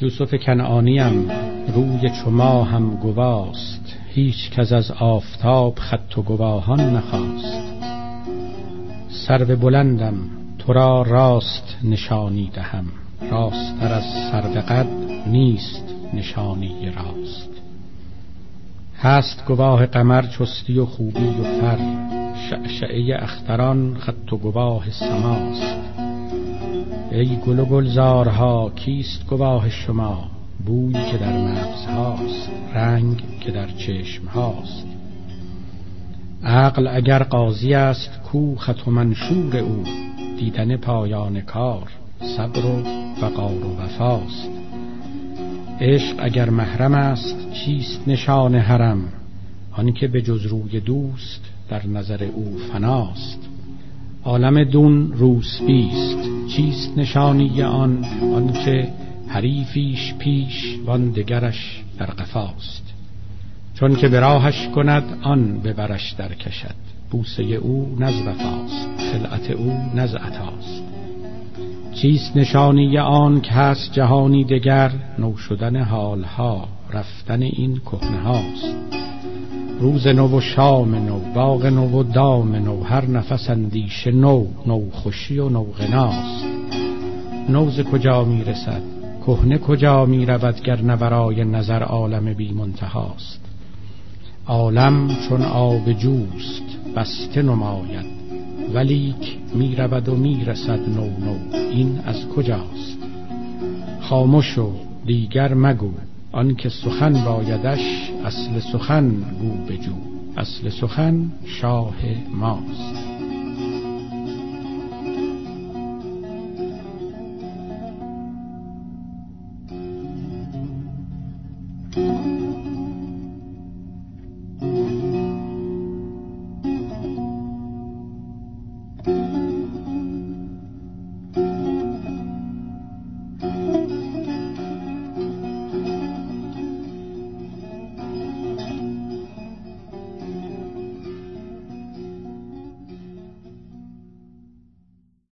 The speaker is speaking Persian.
یوسف کنعانیم روی چما هم گواست هیچ کس از آفتاب خط و گواهان نخواست. سرو بلندم تو را راست نشانی دهم راستتر از سرو قد نیست نشانی راست. هست گواه قمر چستی و خوبی و فر شعشعه اختران خط و گواه سماست. ای گل و گلزارها کیست گواه شما؟ بوی که در مغزهاست رنگ که در چشم هاست. عقل اگر قاضی است کو خط و منشور او؟ دیدن پایان کار صبر و وقار و وفاست. عشق اگر محرم است چیست نشان حرم؟ آنکه به جز روی دوست در نظر او فناست. عالم دون روسبیست چیست نشانی آن؟ آنکه حریفیش پیش وان دگرش در قفاست. چون که به راهش کند آن به برش در کشد. بوسه او نز وفاست خلعت او نز عطاست. چیست نشانی آن که هست جهانی دگر؟ نو شدن حالها رفتن این کهنه هاست. روز نو و شام نو باغ نو و دام نو هر نفس اندیشه نو نو خوشی و نو غناست. نوز کجا می رسد کهنه کجا می رود گر برای نظر عالم بی منتهاست؟ عالم چون آب جوست بسته نماید. ولیک می رود و می رسد نو نو این از کجاست؟ خاموش و دیگر مگو. آنکه سخن بایدش اصل سخن گو بجو اصل سخن شاه ماست.